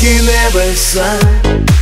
skin ever sign.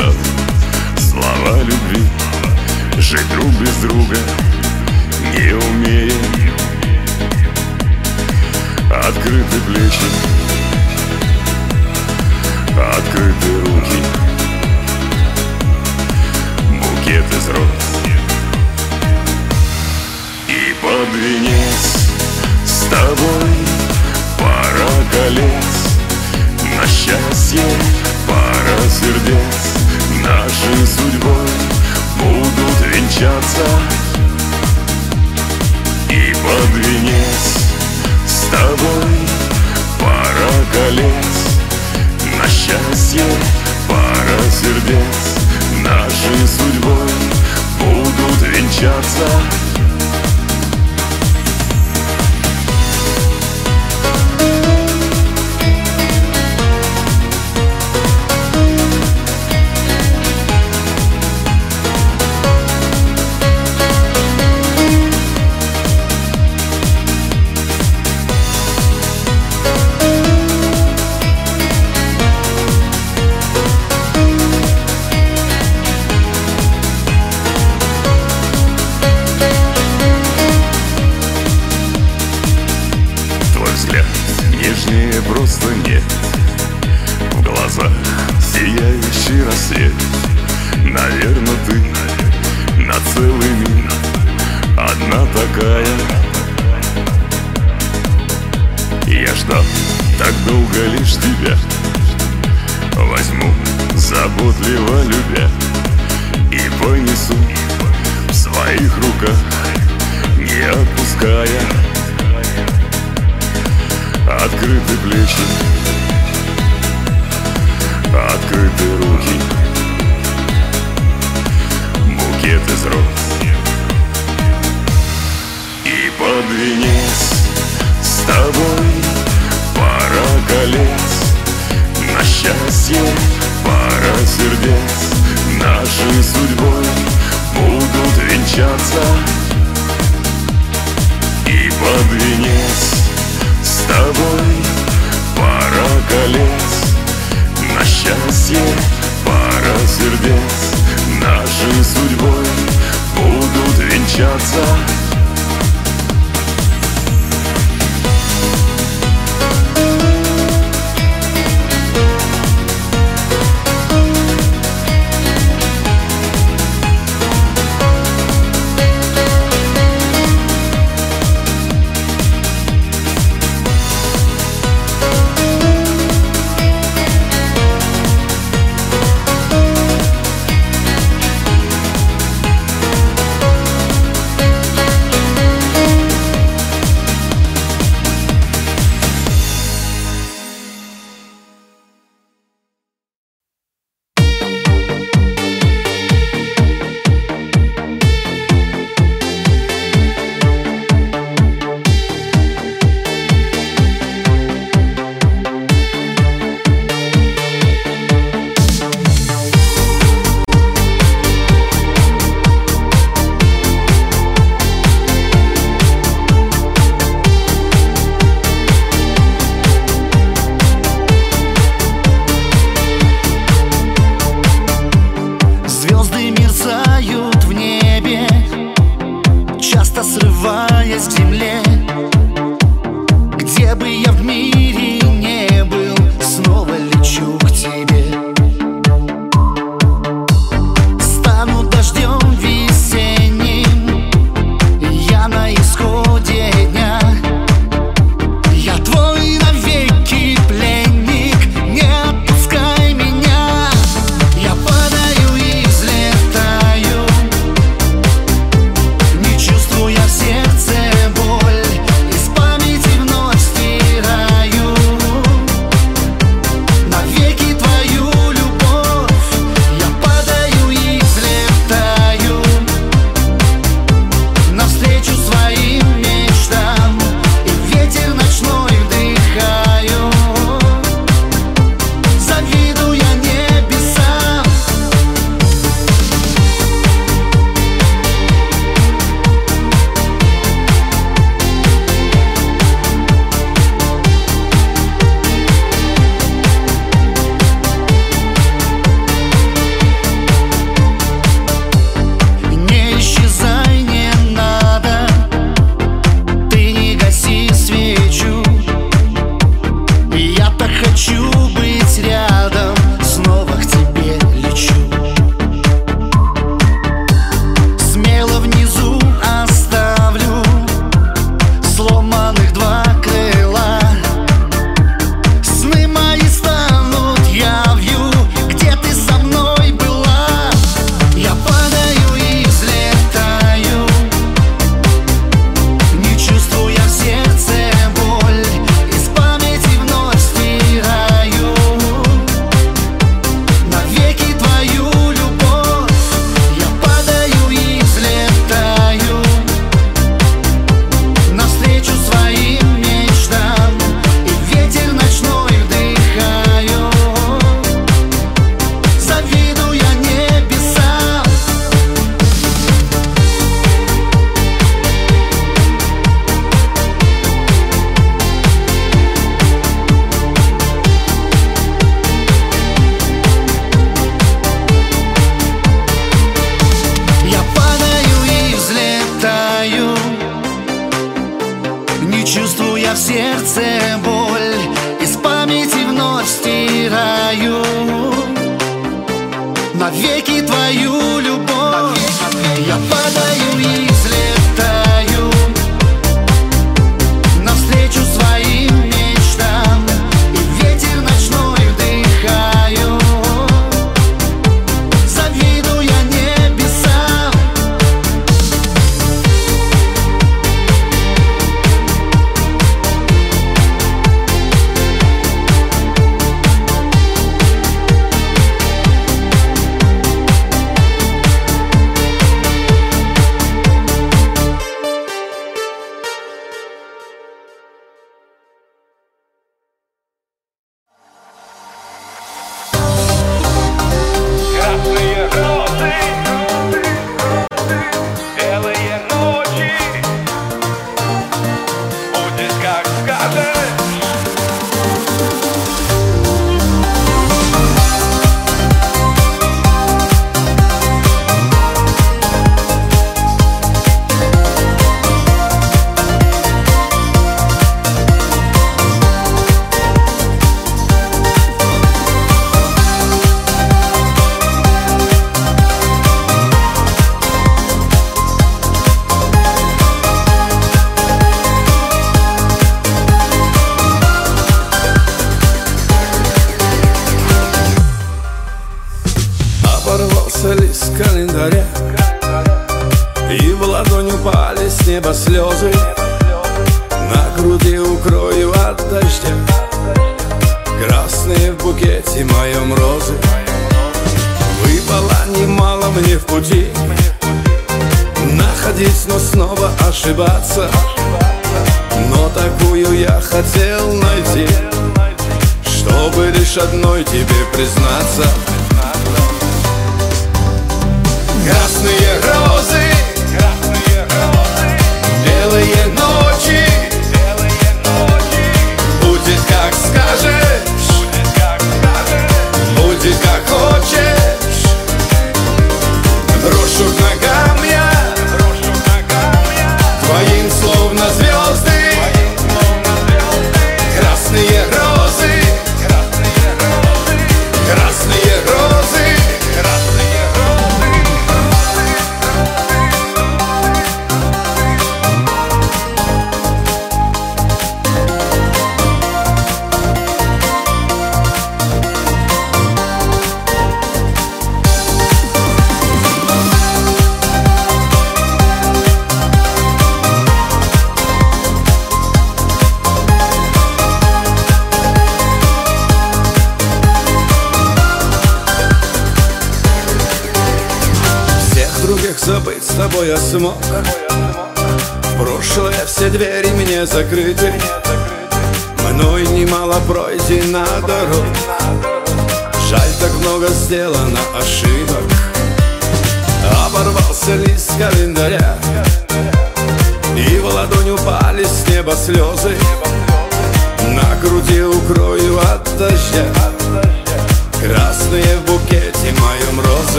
солдат Слова любви. Жить друг без друга колец На счастье пара сердец Нашей судьбой будут венчаться attention.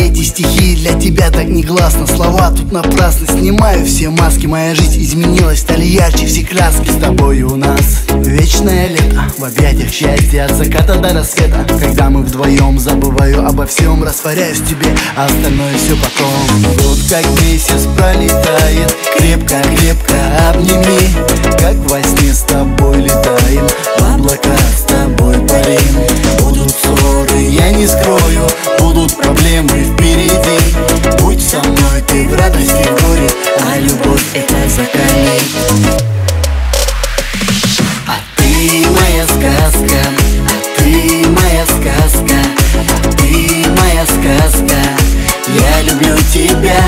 Эти стихи для тебя так негласно Слова тут напрасно Снимаю все маски. Моя жизнь изменилась, стали ярче все краски С тобой у нас. Вечное лето В объятиях счастья от заката до рассвета. Когда мы вдвоем забываю обо всем Растворяюсь в тебе, а остальное все потом. Год как месяц пролетает. Крепко-крепко обними Как во сне с тобой летаем. В облака с тобой парим. Будут ссоры, я не скрою. Будут проблемы впереди. Будь со мной ты в радости, в горе А любовь это закалит а ты моя сказка, а ты моя сказка, а ты моя сказка. Я люблю тебя,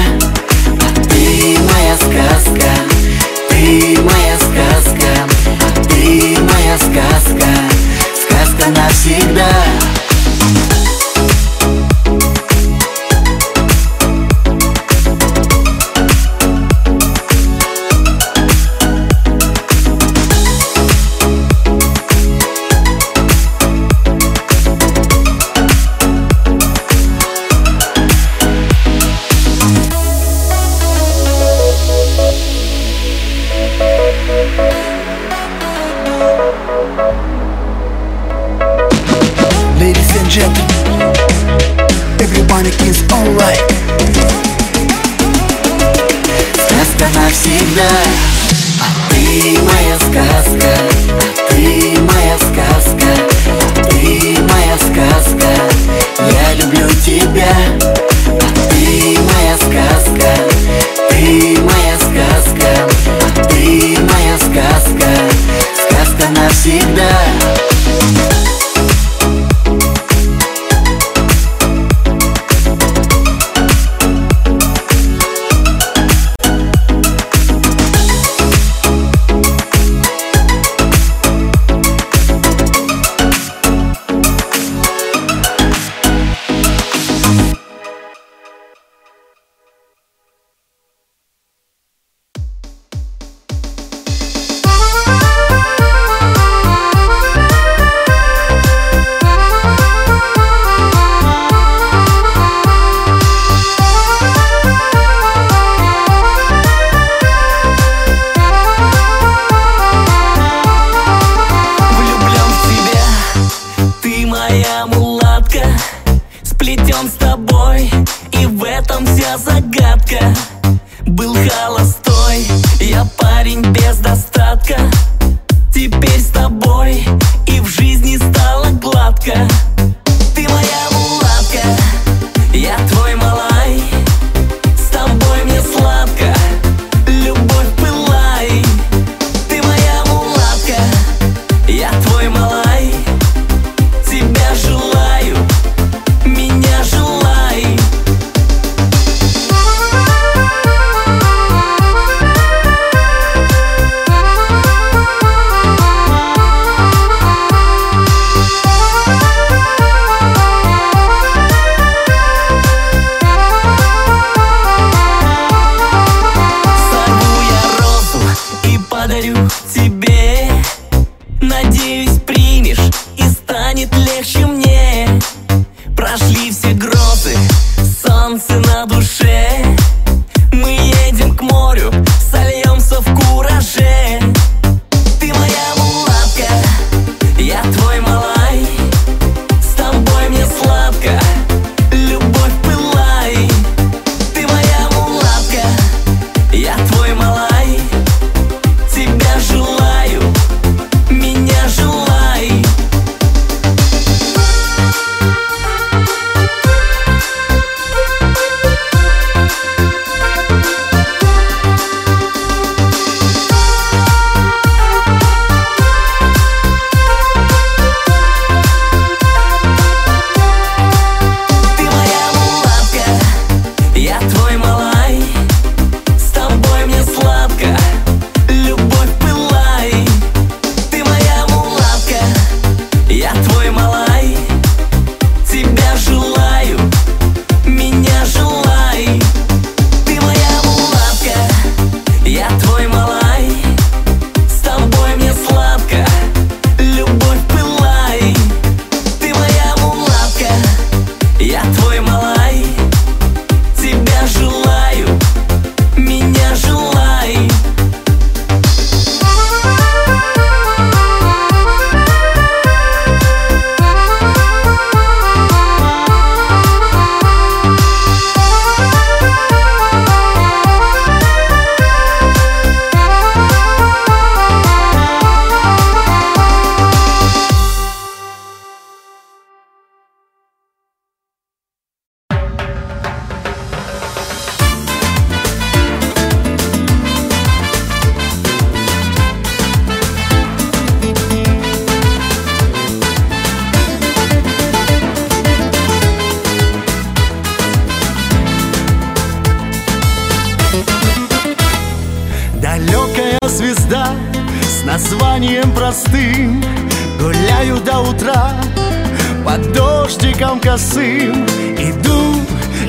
косым Иду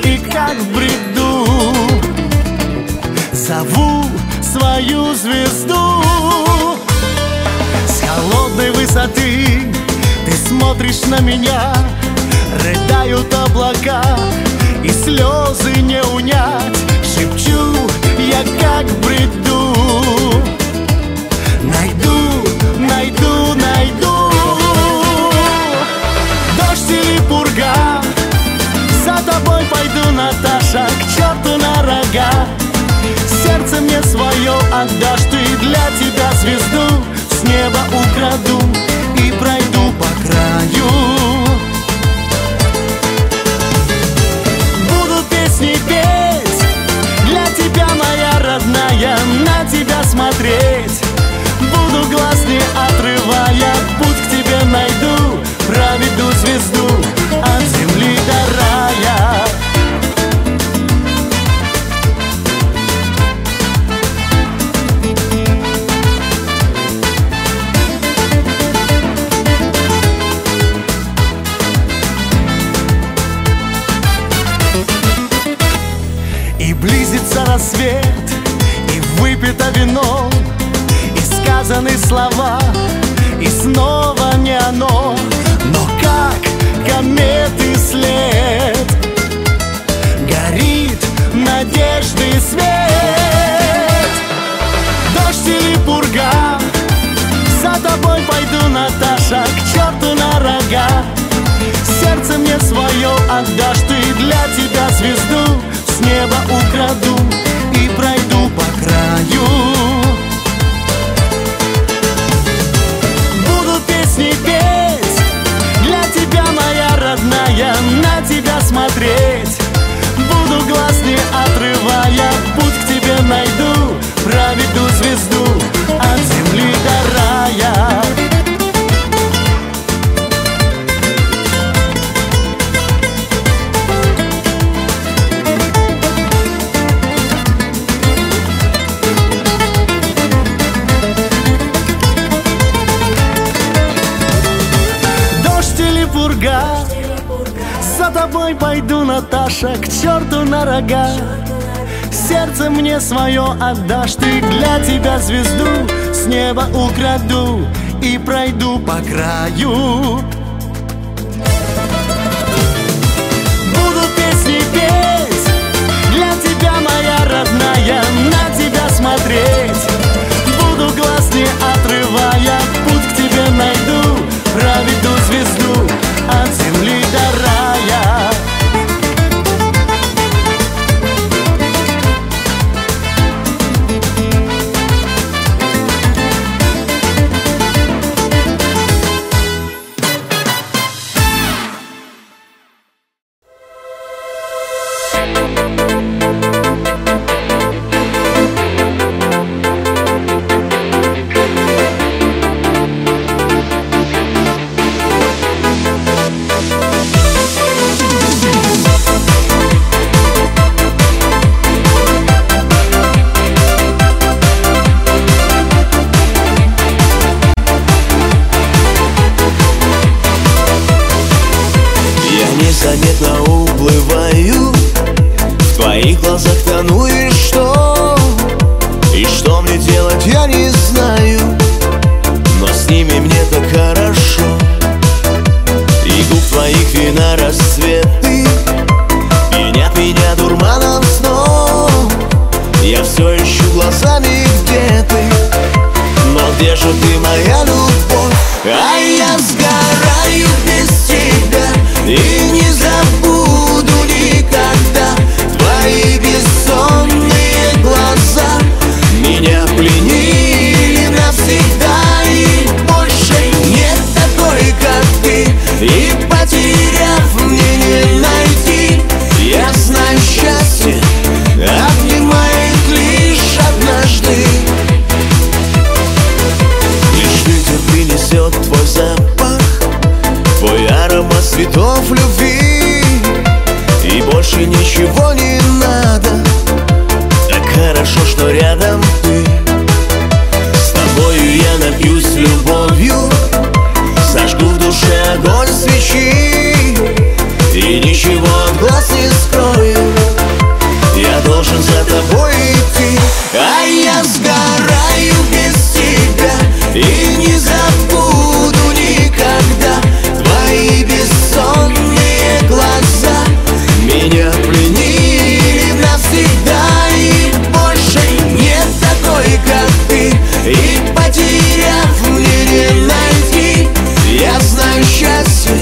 и как бреду. Зову свою звезду. С холодной высоты Ты смотришь на меня Рыдают облака И слезы не унять. Шепчу я как бреду. Найду, найду, найду. мозга Сердце мне свое отдашь ты Для тебя звезду с неба украду И пройду по краю. смотреть. на рога Сердце мне свое отдашь ты Для тебя звезду с неба украду И пройду по краю. счастье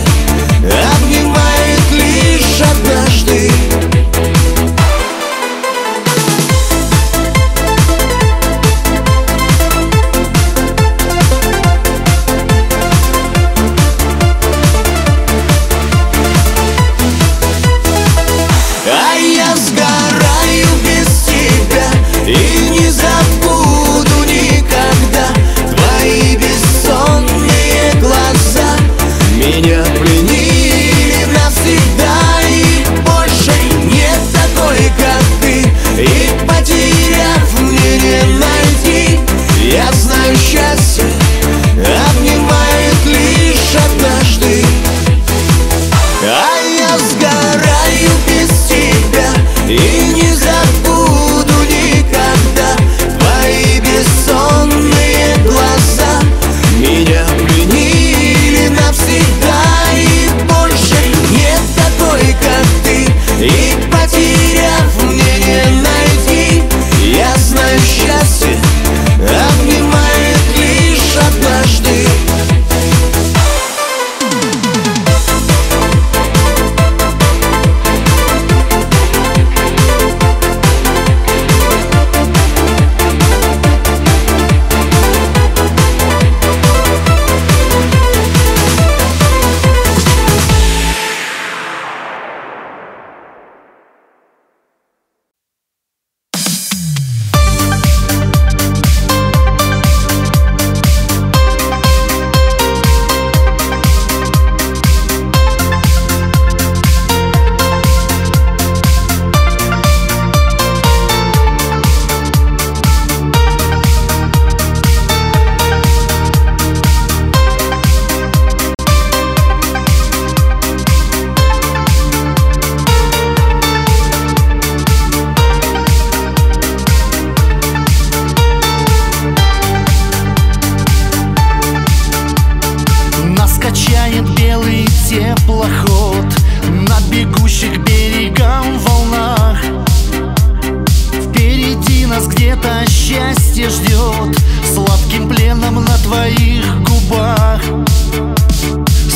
твоих губах.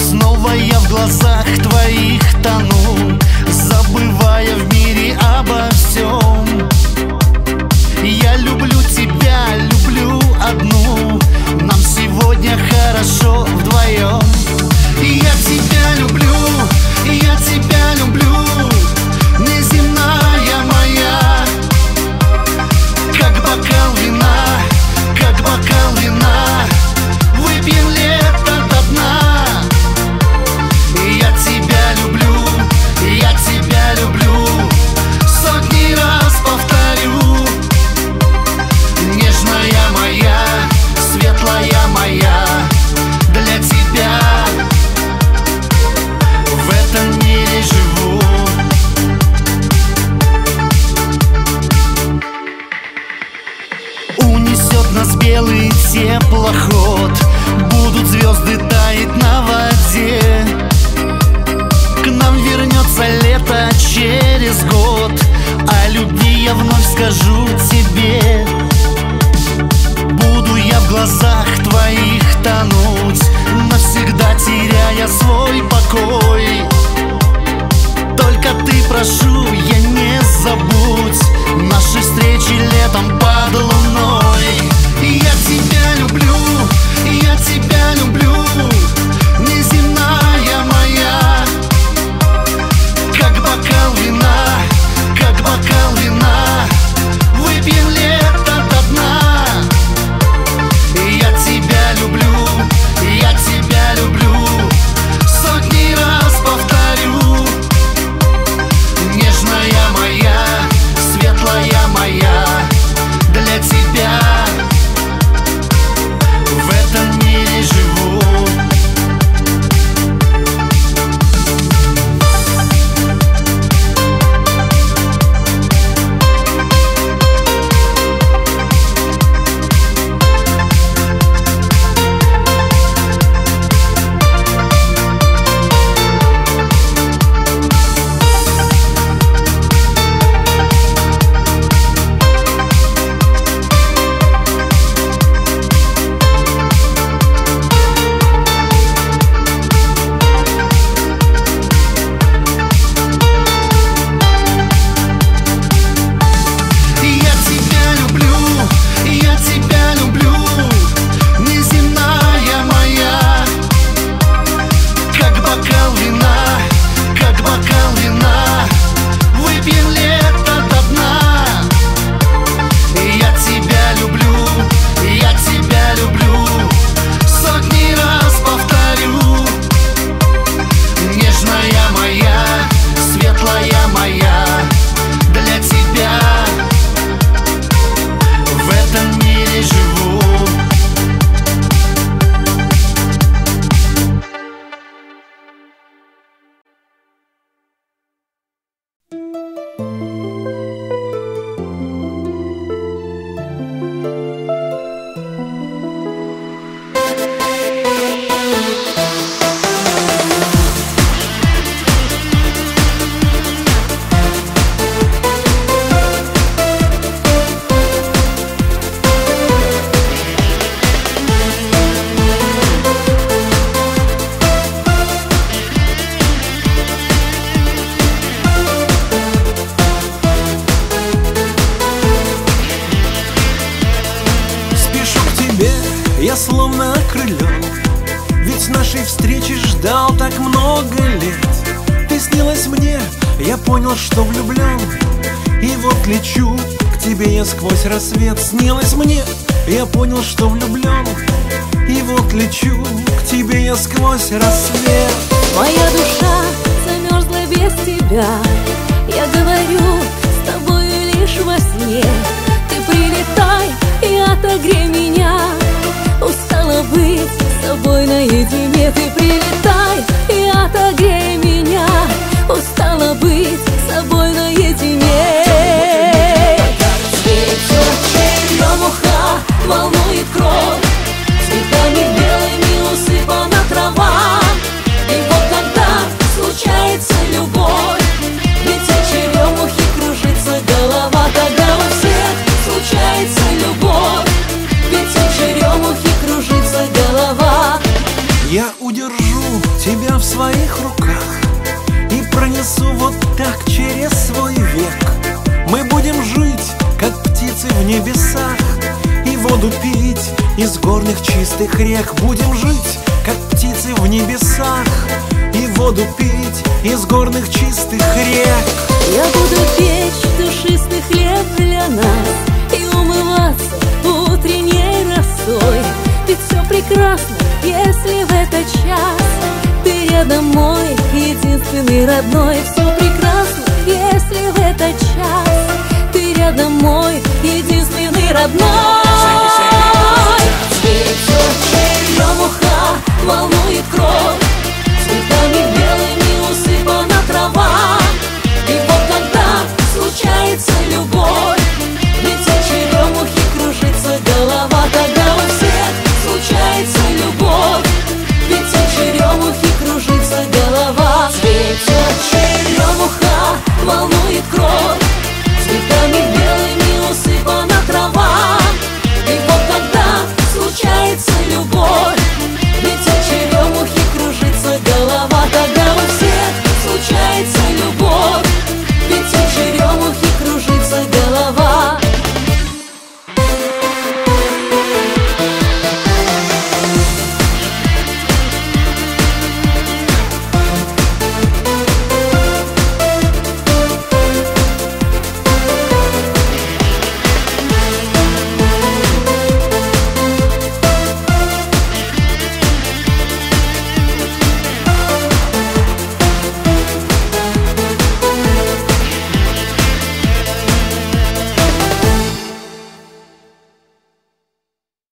Снова я в глазах твоих тону Забывая в мире обо всем. Я люблю тебя, люблю одну. Нам сегодня хорошо вдвоем. К нам вернется лето через год. О любви я вновь скажу тебе. Буду я в глазах твоих тонуть Навсегда теряя свой покой. Только ты, прошу, я не забудь Наши встречи летом под луной. Я тебя люблю, я тебя люблю. Родной Все